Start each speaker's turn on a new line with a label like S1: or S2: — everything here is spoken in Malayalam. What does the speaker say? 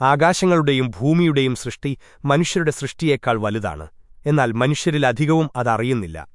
S1: ആകാശങ്ങളുടെയും ഭൂമിയുടെയും സൃഷ്ടി മനുഷ്യരുടെ സൃഷ്ടിയേക്കാൾ വലുതാണ്. എന്നാൽ മനുഷ്യരിലധികവും അതറിയുന്നില്ല.